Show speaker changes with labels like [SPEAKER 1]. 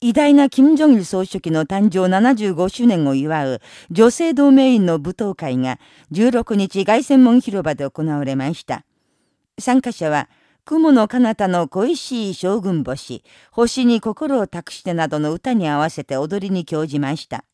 [SPEAKER 1] 偉大な金正日総書記の誕生75周年を祝う女性同盟員の舞踏会が16日凱旋門広場で行われました。参加者は、雲の彼方の恋しい将軍星、星に心を託してなどの歌に合わせて踊りに興じました。